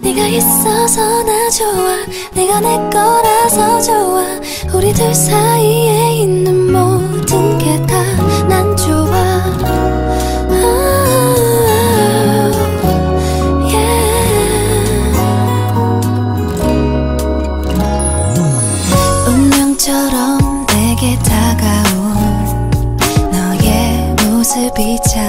네가 있어서 나 좋아. 네가 내 거라서 좋아. 우리 둘 사이에 있는 모든 게 다 난 좋아. Oh, 처럼 내게 다가온 너의 모습이 참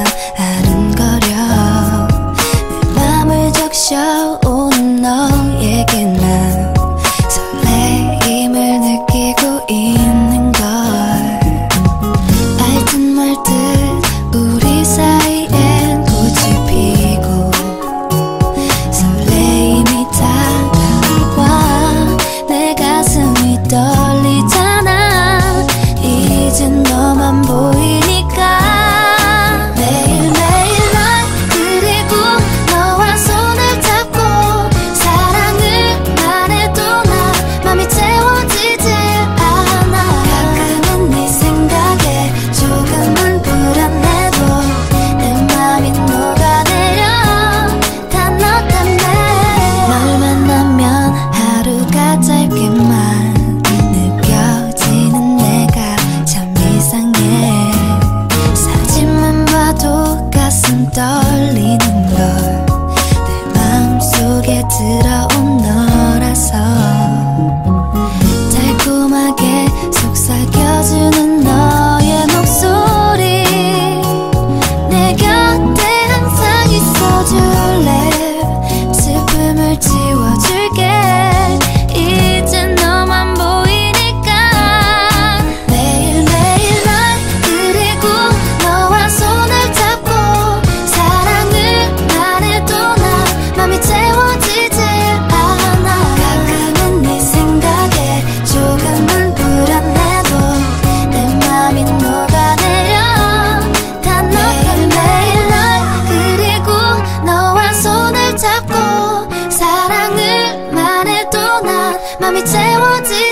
맘이 채워지